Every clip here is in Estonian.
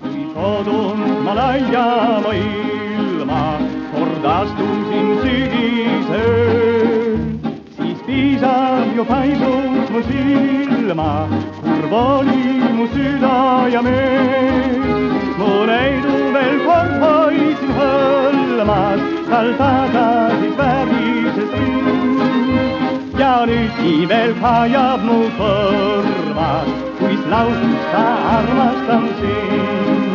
kui kodun ma laiama ilma, kord astusin sügisööl, siis piisab ju paisus mu silma, kurb oli mu süda ja meel. mu neidu veel kord hoidsin hõlmas, tal tagasi nüüdki veel kajab mu kõrvas, kuis lausus ta armastan sind.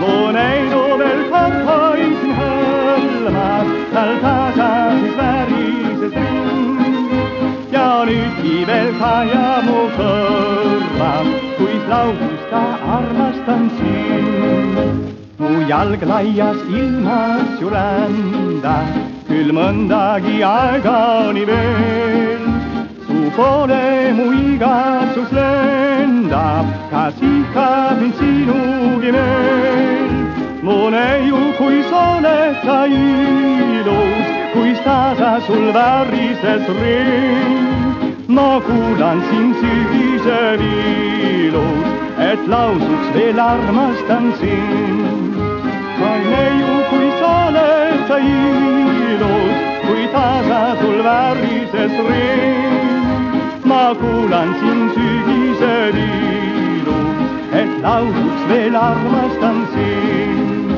mu neidu veel kord hoidsin hõlmas, tal tagasi värises rind ja nüüdki veel kajab mu kõrvas, kuis lausus ta armastan sind. mu jalg laias ilmas ju rändab, küll mõndagi aega on veel. Su poole mu igatsus lendab, kas ikka mind sinugi veel? mu neiu, kui sa oled sa ilus, kuis tasa sul värises ring. ma kuulan sind sügise viilus, et lausuks veel armastan sind. ma neiu, kui sa oled sa ilus, kui tasa sul värises ring. Ma kuulan sind sügise viilus, et lausuks veel armastan sind.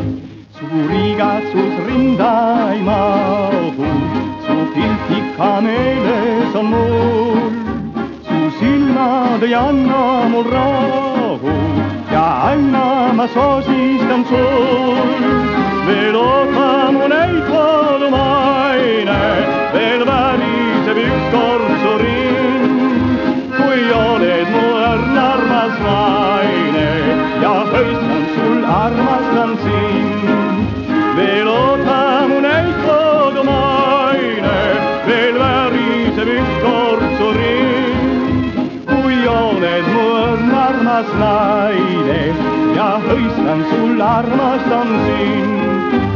su riigatsus rinda ei mahu, su pilt ikka meeles on mul. su silmad ei anna mul rahu ja aina ma soosistan sul. veel oota mu neid kodumaine, veel väriseb ükskord su armas naine ja hõiskan sul armastan sind.